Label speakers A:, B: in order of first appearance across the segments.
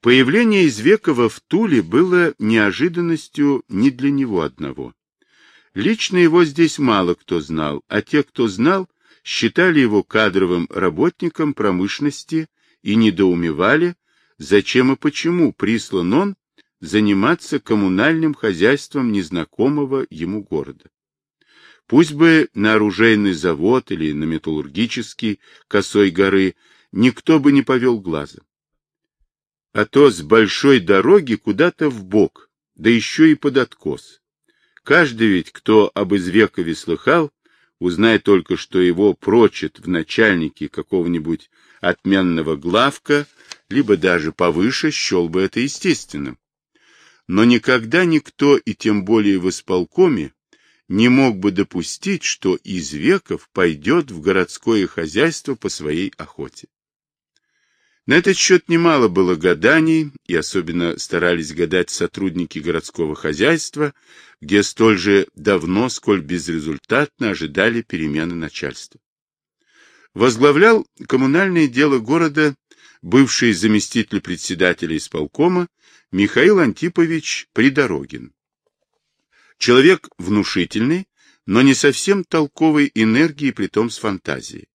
A: Появление Извекова в Туле было неожиданностью не для него одного. Лично его здесь мало кто знал, а те, кто знал, считали его кадровым работником промышленности и недоумевали, зачем и почему прислан он заниматься коммунальным хозяйством незнакомого ему города. Пусть бы на оружейный завод или на металлургический косой горы никто бы не повел глазом. А то с большой дороги куда-то в бок, да еще и под откос. Каждый ведь, кто об Извекове слыхал, узнай только, что его прочат в начальнике какого-нибудь отменного главка, либо даже повыше, счел бы это естественным. Но никогда никто, и тем более в исполкоме, не мог бы допустить, что из веков пойдет в городское хозяйство по своей охоте. На этот счет немало было гаданий, и особенно старались гадать сотрудники городского хозяйства, где столь же давно, сколь безрезультатно ожидали перемены начальства. Возглавлял коммунальное дело города бывший заместитель председателя исполкома Михаил Антипович Придорогин. Человек внушительный, но не совсем толковой энергии, притом с фантазией.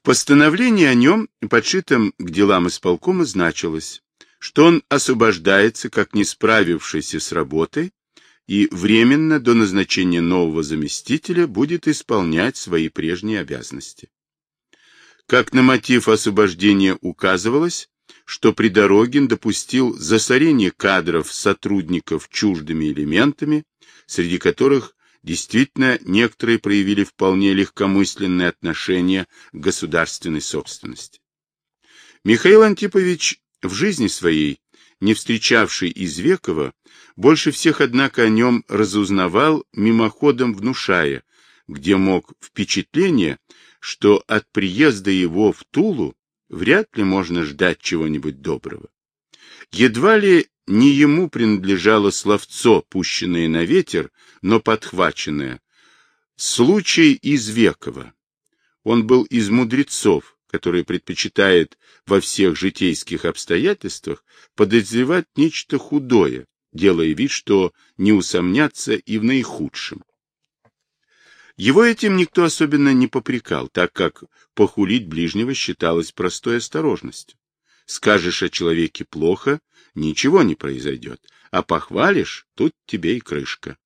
A: В постановлении о нем, подшитом к делам исполкома, значилось, что он освобождается, как не справившийся с работой, и временно до назначения нового заместителя будет исполнять свои прежние обязанности. Как на мотив освобождения указывалось, что Придорогин допустил засорение кадров сотрудников чуждыми элементами, среди которых действительно некоторые проявили вполне легкомысленное отношение к государственной собственности. Михаил Антипович в жизни своей, не встречавший Извекова, больше всех, однако, о нем разузнавал, мимоходом внушая, где мог впечатление, что от приезда его в Тулу вряд ли можно ждать чего-нибудь доброго. Едва ли не ему принадлежало словцо, пущенное на ветер, но подхваченное. Случай из Векова. Он был из мудрецов, которые предпочитают во всех житейских обстоятельствах подозревать нечто худое, делая вид, что не усомнятся и в наихудшем. Его этим никто особенно не попрекал, так как похулить ближнего считалось простой осторожностью. Скажешь о человеке плохо, ничего не произойдет, а похвалишь, тут тебе и крышка.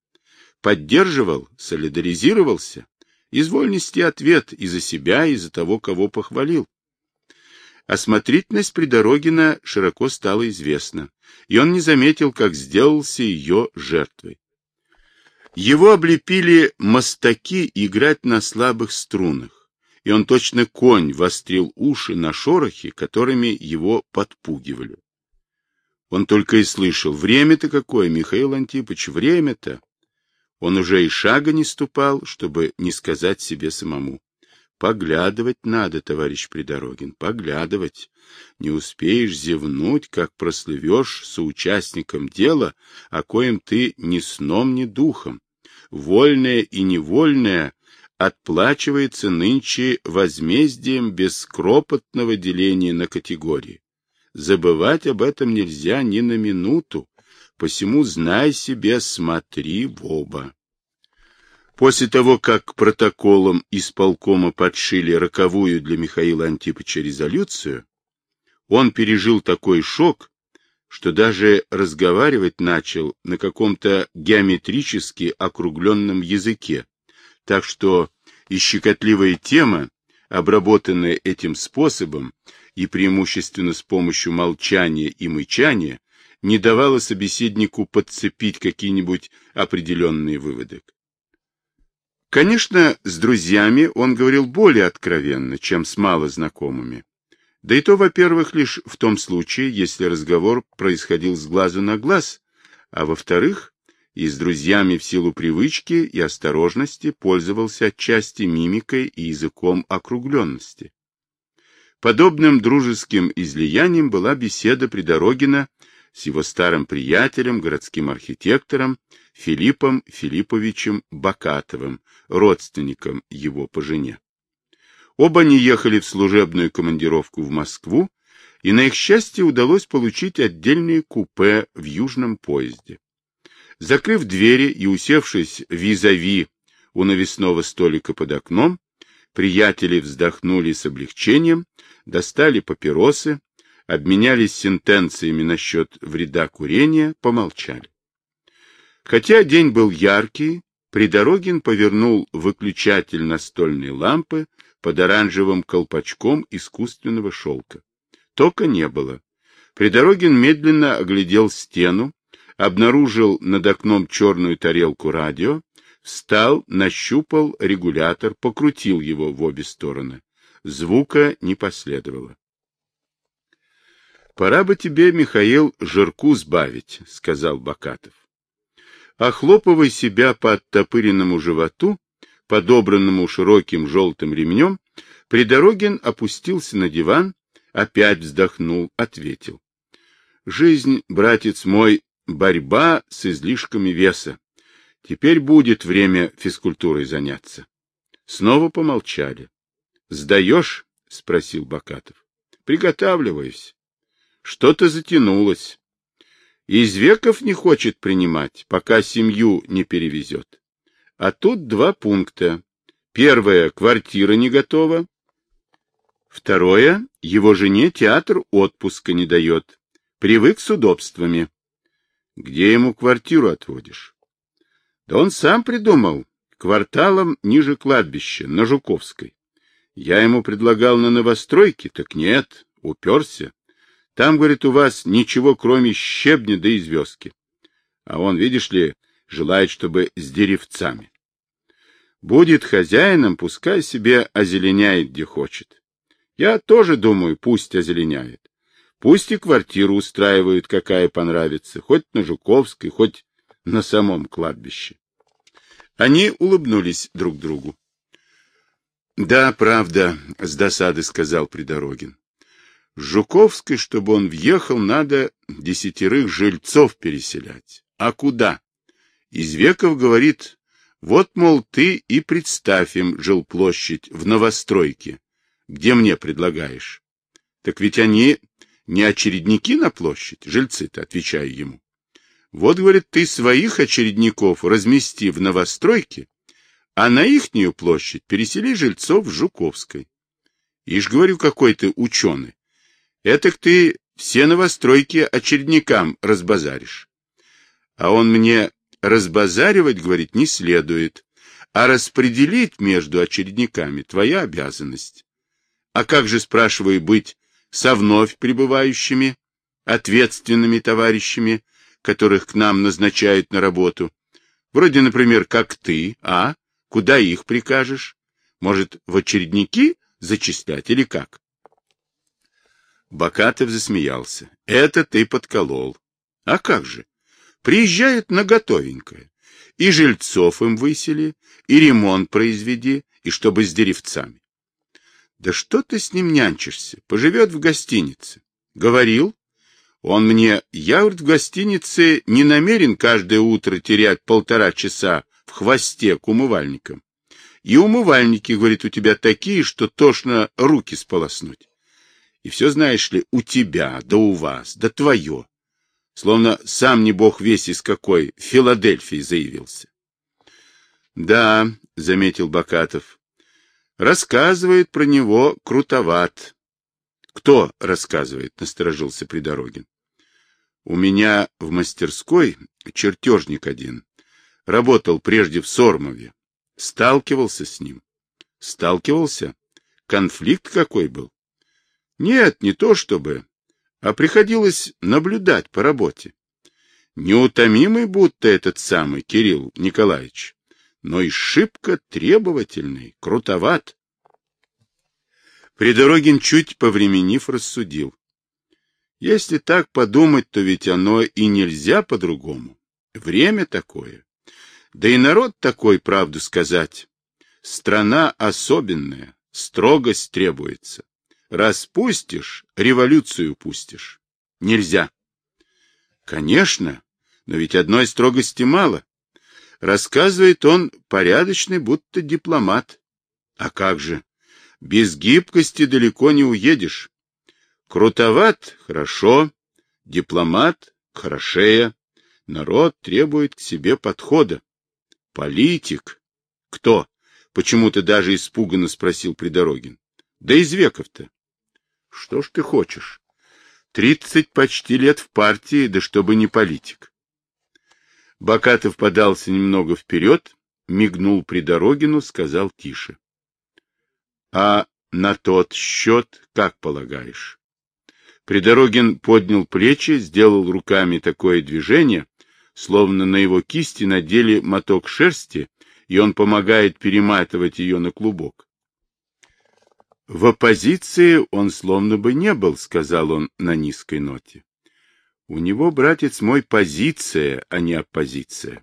A: Поддерживал, солидаризировался, изволь нести ответ и за себя, и за того, кого похвалил. Осмотрительность Придорогина широко стала известна, и он не заметил, как сделался ее жертвой. Его облепили мостаки играть на слабых струнах, и он точно конь вострил уши на шорохи, которыми его подпугивали. Он только и слышал, время-то какое, Михаил Антипович, время-то. Он уже и шага не ступал, чтобы не сказать себе самому. Поглядывать надо, товарищ Придорогин, поглядывать. Не успеешь зевнуть, как прослывешь соучастником дела, о коем ты ни сном, ни духом вольное и невольное, отплачивается нынче возмездием бескропотного деления на категории. Забывать об этом нельзя ни на минуту, посему знай себе, смотри в оба. После того, как протоколом исполкома подшили роковую для Михаила Антиповича резолюцию, он пережил такой шок, что даже разговаривать начал на каком-то геометрически округленном языке, так что и щекотливая тема, обработанная этим способом и преимущественно с помощью молчания и мычания, не давала собеседнику подцепить какие-нибудь определенные выводы. Конечно, с друзьями он говорил более откровенно, чем с малознакомыми. Да и то, во-первых, лишь в том случае, если разговор происходил с глазу на глаз, а во-вторых, и с друзьями в силу привычки и осторожности пользовался отчасти мимикой и языком округленности. Подобным дружеским излиянием была беседа Придорогина с его старым приятелем, городским архитектором Филиппом Филипповичем Бакатовым, родственником его по жене. Оба они ехали в служебную командировку в Москву и на их счастье удалось получить отдельные купе в южном поезде. Закрыв двери и усевшись визави у навесного столика под окном, приятели вздохнули с облегчением, достали папиросы, обменялись сентенциями насчет вреда курения, помолчали. Хотя день был яркий, Придорогин повернул выключатель настольной лампы под оранжевым колпачком искусственного шелка. Тока не было. Придорогин медленно оглядел стену, обнаружил над окном черную тарелку радио, встал, нащупал регулятор, покрутил его в обе стороны. Звука не последовало. — Пора бы тебе, Михаил, жирку сбавить, — сказал Бакатов. Охлопывая себя по оттопыренному животу, подобранному широким желтым ремнем, Придорогин опустился на диван, опять вздохнул, ответил. Жизнь, братец мой, борьба с излишками веса. Теперь будет время физкультурой заняться. Снова помолчали. — Сдаешь? — спросил Бакатов. — Приготавливаюсь. Что-то затянулось. Из веков не хочет принимать, пока семью не перевезет. А тут два пункта. Первое — квартира не готова. Второе — его жене театр отпуска не дает. Привык с удобствами. Где ему квартиру отводишь? Да он сам придумал. Кварталом ниже кладбища, на Жуковской. Я ему предлагал на новостройке, так нет, уперся. Там, говорит, у вас ничего, кроме щебня да и звездки. А он, видишь ли, желает, чтобы с деревцами. Будет хозяином, пускай себе озеленяет, где хочет. Я тоже думаю, пусть озеленяет. Пусть и квартиру устраивают, какая понравится, хоть на Жуковской, хоть на самом кладбище. Они улыбнулись друг другу. — Да, правда, — с досады сказал Придорогин. Жуковской, чтобы он въехал, надо десятерых жильцов переселять. А куда? Извеков говорит, вот, мол, ты и представь им жилплощадь в новостройке, где мне предлагаешь. Так ведь они не очередники на площадь, жильцы-то, отвечаю ему. Вот, говорит, ты своих очередников размести в новостройке, а на ихнюю площадь пересели жильцов Жуковской. Ишь, говорю, какой ты ученый. Этак ты все новостройки очередникам разбазаришь. А он мне разбазаривать, говорит, не следует, а распределить между очередниками твоя обязанность. А как же, спрашиваю, быть со вновь прибывающими, ответственными товарищами, которых к нам назначают на работу? Вроде, например, как ты, а? Куда их прикажешь? Может, в очередники зачислять или как? Бакатов засмеялся. — Это ты подколол. — А как же? Приезжают на готовенькое. И жильцов им высели, и ремонт произведи, и чтобы с деревцами. — Да что ты с ним нянчишься? Поживет в гостинице. — Говорил. Он мне, я говорит, в гостинице не намерен каждое утро терять полтора часа в хвосте к умывальникам. И умывальники, говорит, у тебя такие, что тошно руки сполоснуть. И все, знаешь ли, у тебя, да у вас, да твое. Словно сам не бог весь из какой Филадельфии заявился. — Да, — заметил Бакатов, — рассказывает про него крутоват. — Кто рассказывает? — насторожился Придорогин. — У меня в мастерской чертежник один. Работал прежде в Сормове. Сталкивался с ним. Сталкивался? Конфликт какой был? Нет, не то чтобы, а приходилось наблюдать по работе. Неутомимый будто этот самый Кирилл Николаевич, но и шибко требовательный, крутоват. Придорогин, чуть повременив, рассудил. Если так подумать, то ведь оно и нельзя по-другому. Время такое. Да и народ такой, правду сказать. Страна особенная, строгость требуется. Распустишь, революцию пустишь. Нельзя. Конечно, но ведь одной строгости мало. Рассказывает он порядочный, будто дипломат. А как же? Без гибкости далеко не уедешь. Крутоват — хорошо, дипломат — хорошее. Народ требует к себе подхода. Политик. Кто? Почему-то даже испуганно спросил Придорогин. Да из веков-то. Что ж ты хочешь? Тридцать почти лет в партии, да чтобы не политик. Бакатов подался немного вперед, мигнул Придорогину, сказал тише. — А на тот счет, как полагаешь? Придорогин поднял плечи, сделал руками такое движение, словно на его кисти надели моток шерсти, и он помогает перематывать ее на клубок. В оппозиции он словно бы не был, сказал он на низкой ноте. У него, братец мой, позиция, а не оппозиция.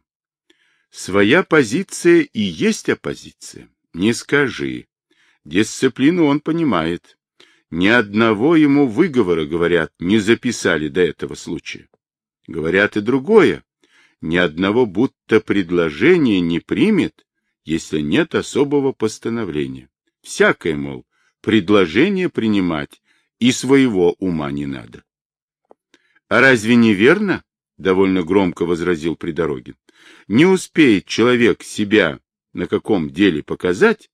A: Своя позиция и есть оппозиция. Не скажи. Дисциплину он понимает. Ни одного ему выговора, говорят, не записали до этого случая. Говорят и другое. Ни одного будто предложения не примет, если нет особого постановления. Всякое, мол, предложение принимать и своего ума не надо. — А разве не верно? — довольно громко возразил Придорогин. — Не успеет человек себя на каком деле показать,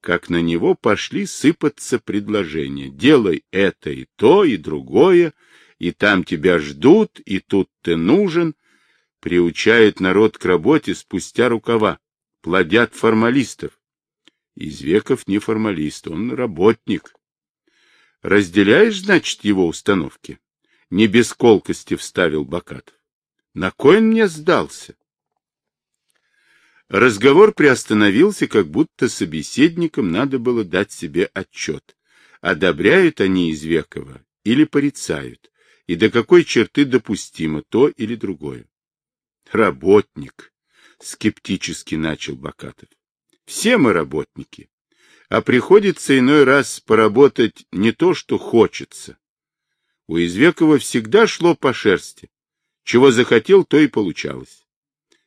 A: как на него пошли сыпаться предложения. Делай это и то, и другое, и там тебя ждут, и тут ты нужен. Приучают народ к работе спустя рукава, плодят формалистов. Извеков не формалист, он работник. Разделяешь, значит, его установки? Не без колкости вставил Бакатов. На кой он мне сдался? Разговор приостановился, как будто собеседникам надо было дать себе отчет. Одобряют они Извекова или порицают, и до какой черты допустимо то или другое. Работник, скептически начал Бакатов. Все мы работники. А приходится иной раз поработать не то, что хочется. У Извекова всегда шло по шерсти. Чего захотел, то и получалось.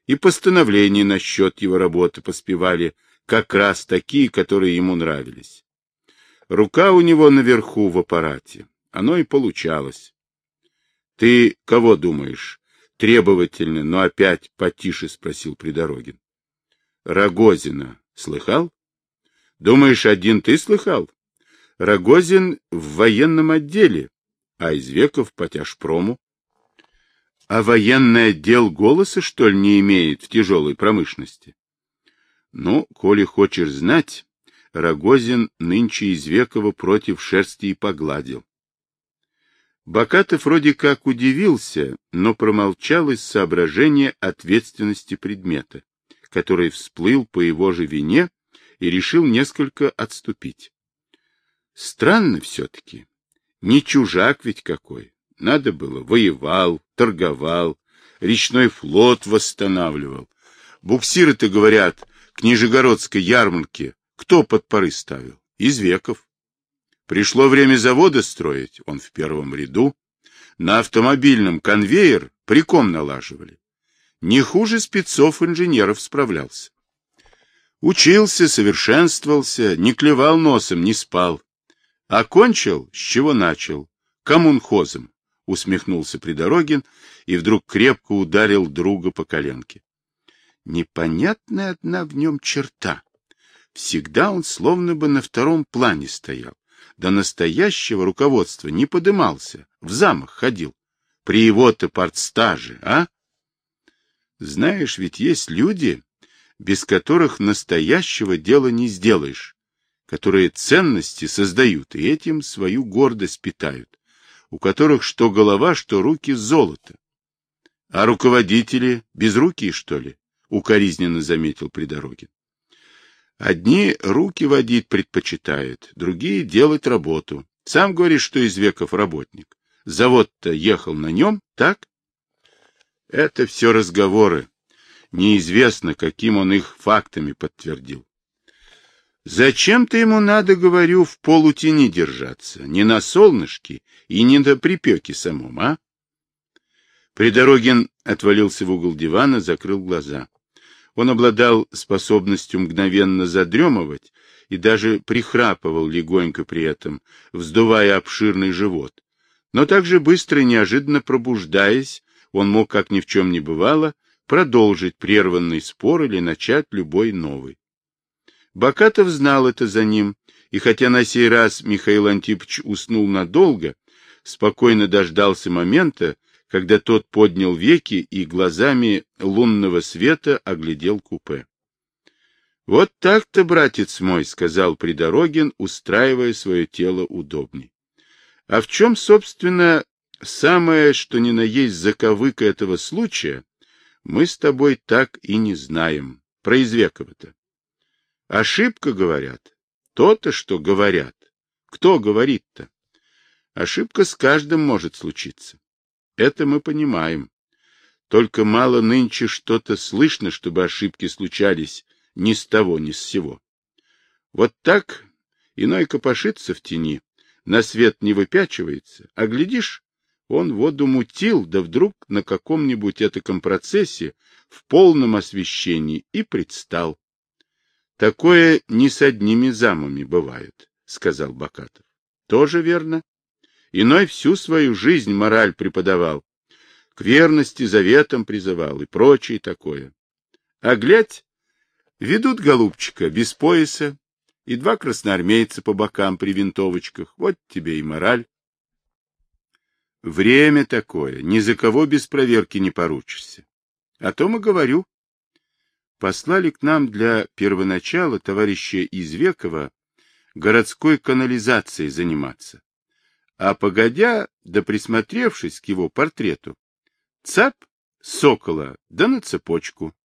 A: И постановления насчет его работы поспевали как раз такие, которые ему нравились. Рука у него наверху в аппарате. Оно и получалось. Ты кого думаешь? Требовательно, но опять потише спросил Придорогин. Рогозина Слыхал? Думаешь, один ты слыхал? Рогозин в военном отделе, а из веков по тяжпрому. А военный отдел голоса, что ли, не имеет в тяжелой промышленности? Ну, коли хочешь знать, Рогозин нынче из Векова против шерсти и погладил. Бакатов вроде как удивился, но промолчал из соображения ответственности предмета который всплыл по его же вине и решил несколько отступить. Странно все-таки. Не чужак ведь какой. Надо было, воевал, торговал, речной флот восстанавливал. Буксиры-то, говорят, к Нижегородской ярмарке кто под поры ставил? Из веков. Пришло время завода строить, он в первом ряду. На автомобильном конвейер приком налаживали не хуже спецов-инженеров справлялся. Учился, совершенствовался, не клевал носом, не спал. Окончил, с чего начал? Коммунхозом, усмехнулся Придорогин и вдруг крепко ударил друга по коленке. Непонятная одна в нем черта. Всегда он словно бы на втором плане стоял. До настоящего руководства не подымался, в замах ходил. При его-то партстаже, а? Знаешь, ведь есть люди, без которых настоящего дела не сделаешь, которые ценности создают и этим свою гордость питают, у которых что голова, что руки золото. А руководители без руки, что ли? Укоризненно заметил Придорогин. Одни руки водить предпочитают, другие делать работу. Сам говоришь, что из веков работник. Завод-то ехал на нем, так? Это все разговоры. Неизвестно, каким он их фактами подтвердил. Зачем-то ему надо, говорю, в полутени держаться, не на солнышке и не на припеке самом, а? Придорогин отвалился в угол дивана, закрыл глаза. Он обладал способностью мгновенно задремывать и даже прихрапывал легонько при этом, вздувая обширный живот, Но также быстро и неожиданно пробуждаясь, он мог, как ни в чем не бывало, продолжить прерванный спор или начать любой новый. Бакатов знал это за ним, и хотя на сей раз Михаил Антипович уснул надолго, спокойно дождался момента, когда тот поднял веки и глазами лунного света оглядел купе. — Вот так-то, братец мой, — сказал Придорогин, устраивая свое тело удобней. — А в чем, собственно, самое, что ни на есть заковыка этого случая, мы с тобой так и не знаем. Про Извекова-то. Ошибка, говорят. То-то, что говорят. Кто говорит-то? Ошибка с каждым может случиться. Это мы понимаем. Только мало нынче что-то слышно, чтобы ошибки случались ни с того, ни с сего. Вот так иной копошится в тени, на свет не выпячивается, а глядишь, он воду мутил, да вдруг на каком-нибудь этаком процессе в полном освещении и предстал. Такое не с одними замами бывает, — сказал Бакатов. — Тоже верно. Иной всю свою жизнь мораль преподавал, к верности заветам призывал и прочее такое. А глядь, ведут голубчика без пояса и два красноармейца по бокам при винтовочках. Вот тебе и мораль. Время такое, ни за кого без проверки не поручишься. О том и говорю послали к нам для первоначала товарища Извекова городской канализацией заниматься. А погодя, да присмотревшись к его портрету, цап, сокола, да на цепочку.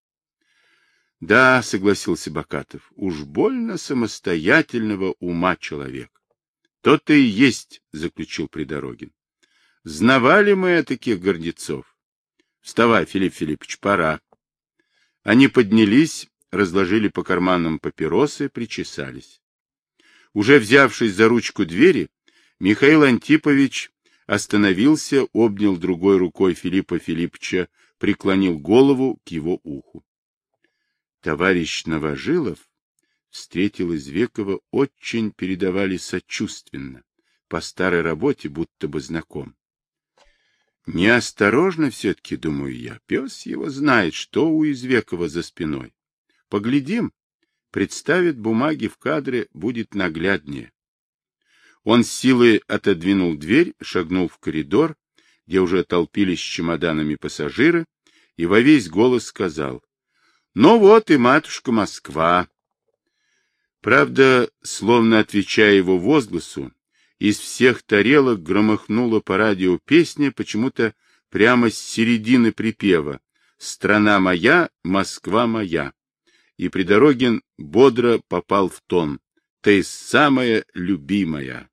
A: — Да, — согласился Бакатов, — уж больно самостоятельного ума человек. — То-то и есть, — заключил Придорогин. — Знавали мы таких гордецов. Вставай, Филипп Филиппович, пора. Они поднялись, разложили по карманам папиросы, причесались. Уже взявшись за ручку двери, Михаил Антипович остановился, обнял другой рукой Филиппа Филипповича, преклонил голову к его уху. Товарищ Новожилов встретил Извекова очень передавали сочувственно, по старой работе будто бы знаком. Неосторожно все-таки, думаю я. Пес его знает, что у Извекова за спиной. Поглядим. Представит бумаги в кадре, будет нагляднее. Он с силой отодвинул дверь, шагнул в коридор, где уже толпились с чемоданами пассажиры, и во весь голос сказал, «Ну вот и матушка Москва». Правда, словно отвечая его возгласу, из всех тарелок громыхнула по радио песня почему-то прямо с середины припева «Страна моя, Москва моя». И Придорогин бодро попал в тон «Ты самая любимая».